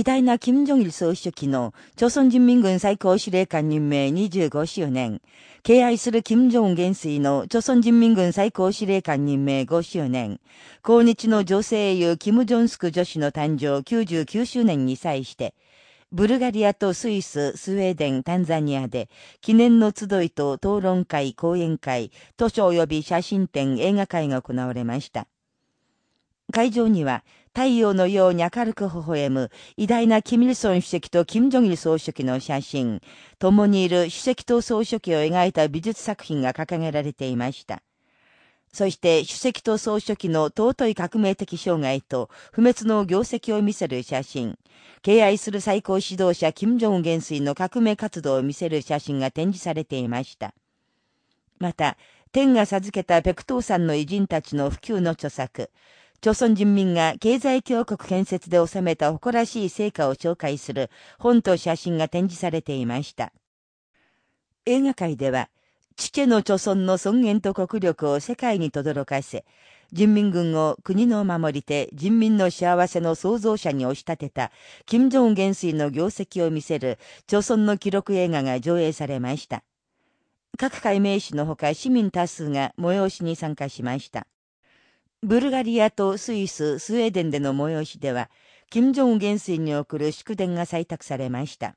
偉大な金正日総書記の、朝鮮人民軍最高司令官任命25周年、敬愛する金正恩元帥の朝鮮人民軍最高司令官任命5周年、抗日の女性英雄金正恩スク女子の誕生99周年に際して、ブルガリアとスイス、スウェーデン、タンザニアで、記念の集いと討論会、講演会、図書及び写真展、映画会が行われました。会場には、太陽のように明るく微笑む偉大なキミルソン主席とキム・ジョギル総書記の写真、共にいる主席と総書記を描いた美術作品が掲げられていました。そして主席と総書記の尊い革命的生涯と不滅の業績を見せる写真、敬愛する最高指導者金正恩元帥の革命活動を見せる写真が展示されていました。また、天が授けたペクトーさんの偉人たちの普及の著作、朝鮮人民が経済強国建設で収めた誇らしい成果を紹介する本と写真が展示されていました。映画界では、父の朝鮮の尊厳と国力を世界に轟かせ、人民軍を国の守り手、人民の幸せの創造者に押し立てた、金正恩元帥の業績を見せる、朝鮮の記録映画が上映されました。各界名士のほか市民多数が催しに参加しました。ブルガリアとスイス、スウェーデンでの催しでは、金正恩元帥に送る祝電が採択されました。